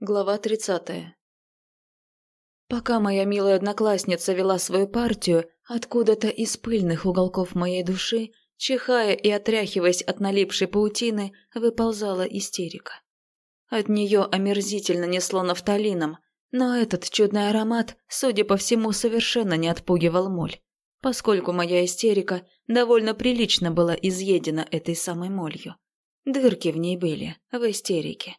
Глава тридцатая. Пока моя милая одноклассница вела свою партию, откуда-то из пыльных уголков моей души, чихая и отряхиваясь от налипшей паутины, выползала истерика. От нее омерзительно несло нафталином, но этот чудный аромат, судя по всему, совершенно не отпугивал моль, поскольку моя истерика довольно прилично была изъедена этой самой молью. Дырки в ней были, в истерике.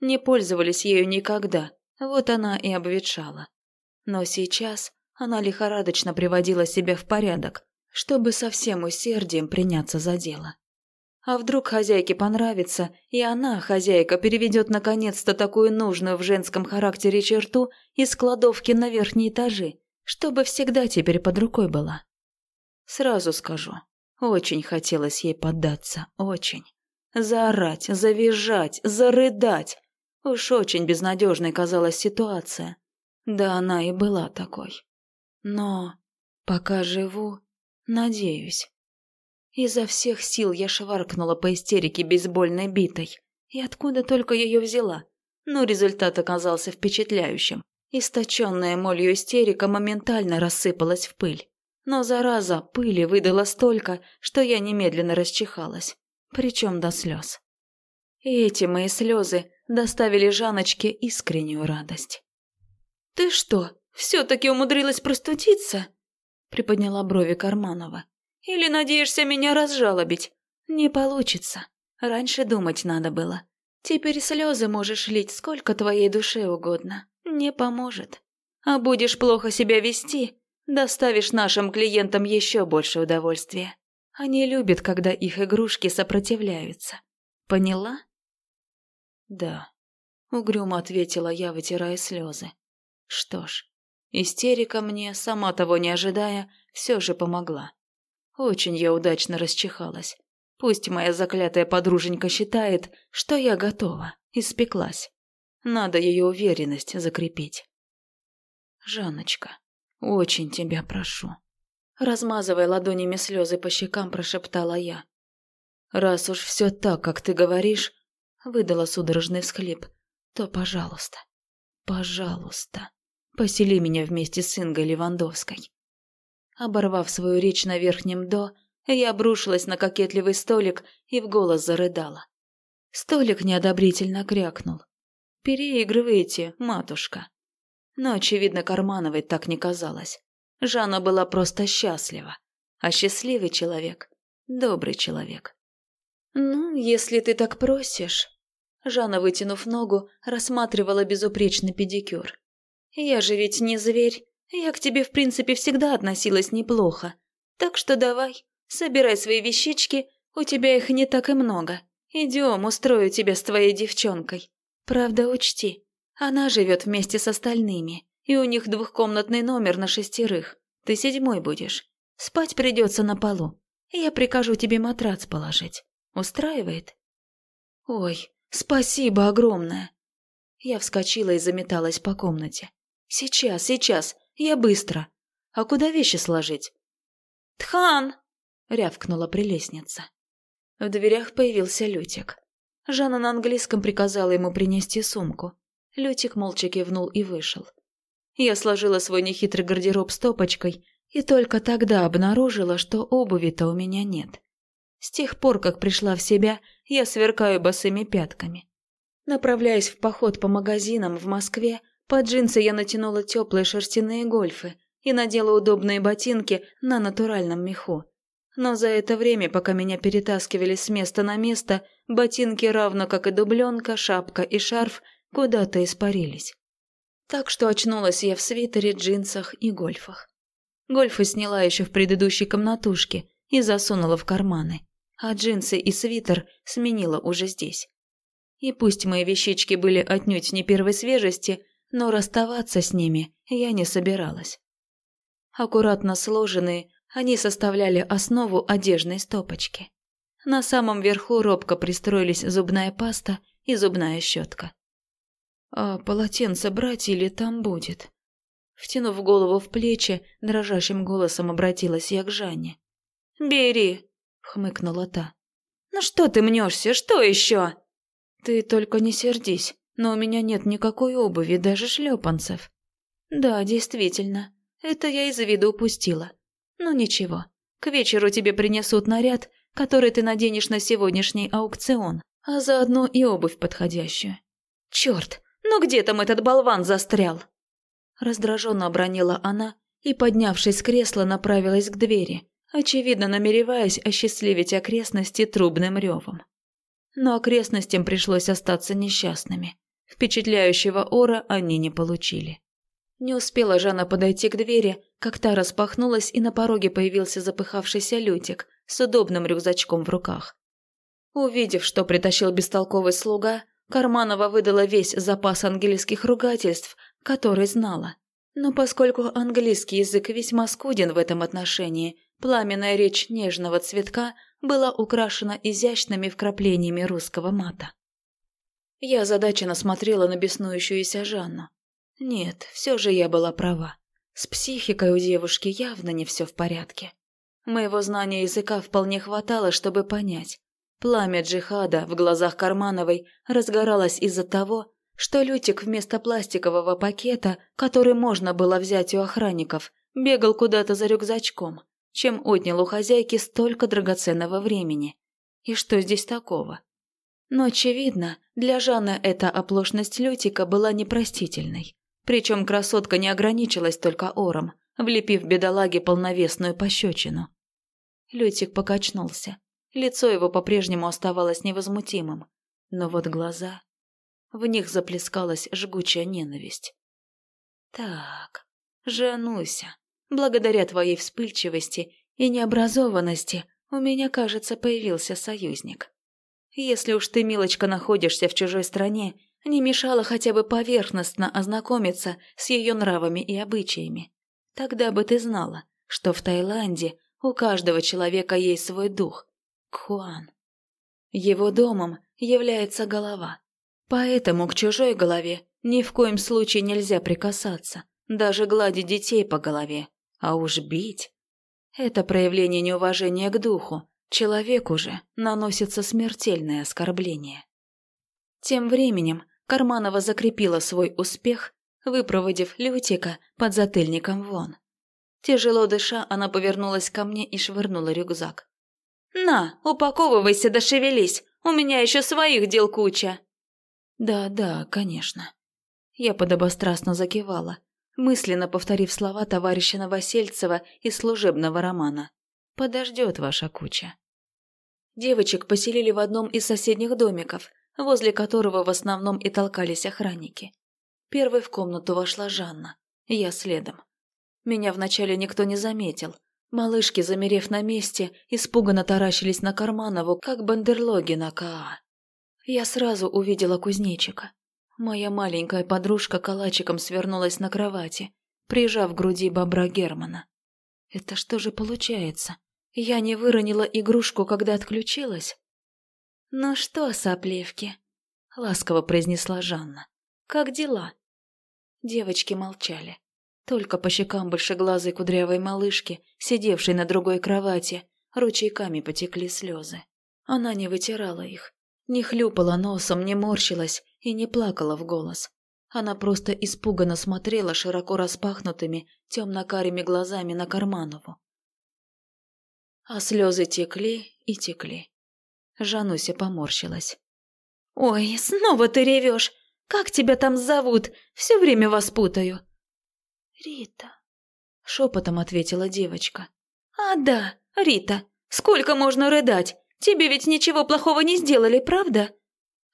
Не пользовались ею никогда, вот она и обветшала. Но сейчас она лихорадочно приводила себя в порядок, чтобы со всем усердием приняться за дело. А вдруг хозяйке понравится, и она, хозяйка, переведет наконец-то такую нужную в женском характере черту из кладовки на верхние этажи, чтобы всегда теперь под рукой была. Сразу скажу, очень хотелось ей поддаться, очень. Заорать, завизжать, зарыдать, Уж очень безнадежной казалась ситуация. Да она и была такой. Но пока живу, надеюсь. Изо всех сил я шваркнула по истерике бейсбольной битой. И откуда только ее взяла. Но результат оказался впечатляющим. Источенная молью истерика моментально рассыпалась в пыль. Но зараза пыли выдала столько, что я немедленно расчихалась. Причем до слез. И эти мои слезы доставили Жаночке искреннюю радость. «Ты что, все-таки умудрилась простудиться?» приподняла брови Карманова. «Или надеешься меня разжалобить? Не получится. Раньше думать надо было. Теперь слезы можешь лить сколько твоей душе угодно. Не поможет. А будешь плохо себя вести, доставишь нашим клиентам еще больше удовольствия. Они любят, когда их игрушки сопротивляются. Поняла?» «Да», — угрюмо ответила я, вытирая слезы. «Что ж, истерика мне, сама того не ожидая, все же помогла. Очень я удачно расчихалась. Пусть моя заклятая подруженька считает, что я готова, испеклась. Надо ее уверенность закрепить. Жанночка, очень тебя прошу. Размазывая ладонями слезы по щекам, прошептала я. Раз уж все так, как ты говоришь, выдала судорожный всхлип, то, пожалуйста, пожалуйста, посели меня вместе с Ингой Левандовской. Оборвав свою речь на верхнем «до», я обрушилась на кокетливый столик и в голос зарыдала. Столик неодобрительно крякнул. «Переигрываете, матушка». Но, очевидно, Кармановой так не казалось. Жанна была просто счастлива. А счастливый человек – добрый человек. «Ну, если ты так просишь», Жанна, вытянув ногу, рассматривала безупречный педикюр. «Я же ведь не зверь. Я к тебе, в принципе, всегда относилась неплохо. Так что давай, собирай свои вещички, у тебя их не так и много. Идем, устрою тебя с твоей девчонкой. Правда, учти, она живет вместе с остальными, и у них двухкомнатный номер на шестерых. Ты седьмой будешь. Спать придется на полу. Я прикажу тебе матрац положить. Устраивает?» «Ой, «Спасибо огромное!» Я вскочила и заметалась по комнате. «Сейчас, сейчас, я быстро. А куда вещи сложить?» «Тхан!» — рявкнула прелестница. В дверях появился Лютик. Жанна на английском приказала ему принести сумку. Лютик молча кивнул и вышел. Я сложила свой нехитрый гардероб стопочкой и только тогда обнаружила, что обуви-то у меня нет. С тех пор, как пришла в себя, я сверкаю босыми пятками. Направляясь в поход по магазинам в Москве, под джинсы я натянула теплые шерстяные гольфы и надела удобные ботинки на натуральном меху. Но за это время, пока меня перетаскивали с места на место, ботинки, равно как и дубленка, шапка и шарф, куда-то испарились. Так что очнулась я в свитере, джинсах и гольфах. Гольфы сняла еще в предыдущей комнатушке и засунула в карманы а джинсы и свитер сменила уже здесь. И пусть мои вещички были отнюдь не первой свежести, но расставаться с ними я не собиралась. Аккуратно сложенные, они составляли основу одежной стопочки. На самом верху робко пристроились зубная паста и зубная щетка. «А полотенце брать или там будет?» Втянув голову в плечи, дрожащим голосом обратилась я к Жанне. «Бери!» Хмыкнула та. «Ну что ты мнешься? Что еще?» «Ты только не сердись. но у меня нет никакой обуви, даже шлепанцев. Да, действительно, это я из виду упустила. Ну ничего, к вечеру тебе принесут наряд, который ты наденешь на сегодняшний аукцион, а заодно и обувь подходящую. Черт, ну где там этот болван застрял? Раздраженно обронила она и, поднявшись с кресла, направилась к двери, очевидно намереваясь осчастливить окрестности трубным ревом. Но окрестностям пришлось остаться несчастными. Впечатляющего ора они не получили. Не успела Жанна подойти к двери, как та распахнулась, и на пороге появился запыхавшийся Лютик с удобным рюкзачком в руках. Увидев, что притащил бестолковый слуга, Карманова выдала весь запас английских ругательств, который знала. Но поскольку английский язык весьма скуден в этом отношении, пламенная речь нежного цветка была украшена изящными вкраплениями русского мата. Я озадаченно смотрела на беснующуюся Жанну. Нет, все же я была права. С психикой у девушки явно не все в порядке. Моего знания языка вполне хватало, чтобы понять. Пламя джихада в глазах Кармановой разгоралось из-за того, что Лютик вместо пластикового пакета, который можно было взять у охранников, бегал куда-то за рюкзачком, чем отнял у хозяйки столько драгоценного времени. И что здесь такого? Но, очевидно, для Жанны эта оплошность Лютика была непростительной. Причем красотка не ограничилась только ором, влепив бедолаге полновесную пощечину. Лютик покачнулся. Лицо его по-прежнему оставалось невозмутимым. Но вот глаза... В них заплескалась жгучая ненависть. «Так, Жануся, благодаря твоей вспыльчивости и необразованности у меня, кажется, появился союзник. Если уж ты, милочка, находишься в чужой стране, не мешало хотя бы поверхностно ознакомиться с ее нравами и обычаями. Тогда бы ты знала, что в Таиланде у каждого человека есть свой дух – Кхуан. Его домом является голова. Поэтому к чужой голове ни в коем случае нельзя прикасаться, даже гладить детей по голове, а уж бить. Это проявление неуважения к духу, Человеку же наносится смертельное оскорбление. Тем временем Карманова закрепила свой успех, выпроводив Лютика под затыльником вон. Тяжело дыша, она повернулась ко мне и швырнула рюкзак. «На, упаковывайся да шевелись, у меня еще своих дел куча!» «Да, да, конечно». Я подобострастно закивала, мысленно повторив слова товарища Новосельцева из служебного романа. Подождет ваша куча. Девочек поселили в одном из соседних домиков, возле которого в основном и толкались охранники. Первой в комнату вошла Жанна, я следом. Меня вначале никто не заметил. Малышки, замерев на месте, испуганно таращились на Карманову, как бандерлоги на КАА. Я сразу увидела кузнечика. Моя маленькая подружка калачиком свернулась на кровати, прижав к груди бобра Германа. Это что же получается? Я не выронила игрушку, когда отключилась. «Ну что, сопливки?» — ласково произнесла Жанна. «Как дела?» Девочки молчали. Только по щекам большеглазой кудрявой малышки, сидевшей на другой кровати, ручейками потекли слезы. Она не вытирала их, не хлюпала носом, не морщилась и не плакала в голос. Она просто испуганно смотрела широко распахнутыми, темно-карими глазами на Карманову. А слезы текли и текли. Жануся поморщилась. «Ой, снова ты ревешь! Как тебя там зовут? Все время вас путаю!» «Рита», — шепотом ответила девочка. «А да, Рита, сколько можно рыдать? Тебе ведь ничего плохого не сделали, правда?»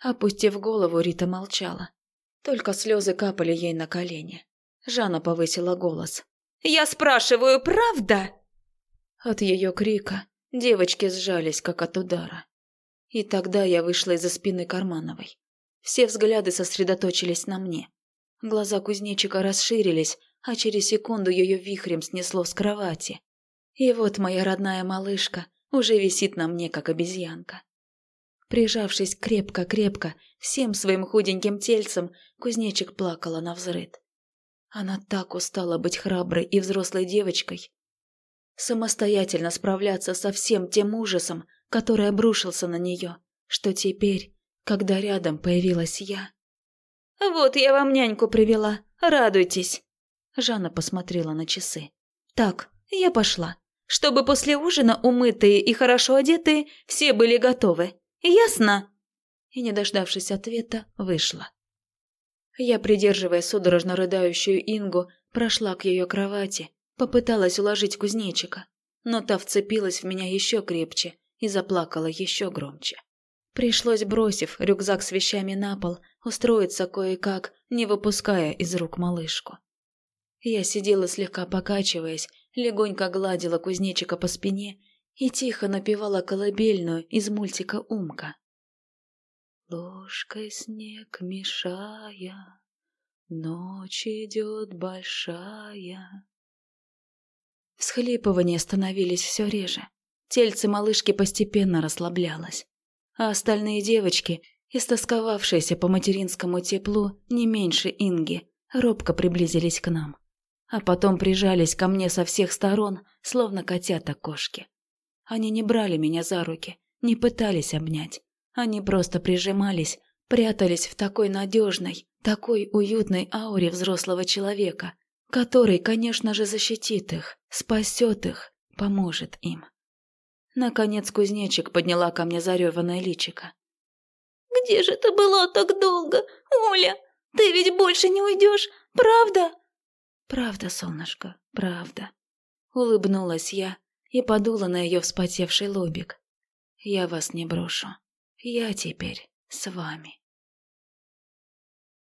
Опустив голову, Рита молчала. Только слезы капали ей на колени. Жанна повысила голос. «Я спрашиваю, правда?» От ее крика девочки сжались, как от удара. И тогда я вышла из-за спины Кармановой. Все взгляды сосредоточились на мне. Глаза кузнечика расширились, а через секунду ее вихрем снесло с кровати. И вот моя родная малышка уже висит на мне, как обезьянка. Прижавшись крепко-крепко, всем своим худеньким тельцем, кузнечик плакала на взрыд. Она так устала быть храброй и взрослой девочкой, самостоятельно справляться со всем тем ужасом, который обрушился на нее, что теперь, когда рядом появилась я, Вот я вам няньку привела. Радуйтесь!» Жанна посмотрела на часы. «Так, я пошла. Чтобы после ужина умытые и хорошо одетые все были готовы. Ясно?» И, не дождавшись ответа, вышла. Я, придерживая судорожно рыдающую Ингу, прошла к ее кровати, попыталась уложить кузнечика, но та вцепилась в меня еще крепче и заплакала еще громче. Пришлось, бросив рюкзак с вещами на пол, устроиться кое-как, не выпуская из рук малышку. Я сидела слегка покачиваясь, легонько гладила кузнечика по спине и тихо напевала колыбельную из мультика «Умка». Ложкой снег мешая, ночь идет большая. Всхлипывания становились все реже. Тельце малышки постепенно расслаблялось а остальные девочки, истосковавшиеся по материнскому теплу не меньше Инги, робко приблизились к нам. А потом прижались ко мне со всех сторон, словно котята-кошки. Они не брали меня за руки, не пытались обнять. Они просто прижимались, прятались в такой надежной, такой уютной ауре взрослого человека, который, конечно же, защитит их, спасет их, поможет им. Наконец кузнечик подняла ко мне зареванное личико. «Где же ты была так долго, Оля? Ты ведь больше не уйдешь, правда?» «Правда, солнышко, правда». Улыбнулась я и подула на ее вспотевший лобик. «Я вас не брошу. Я теперь с вами».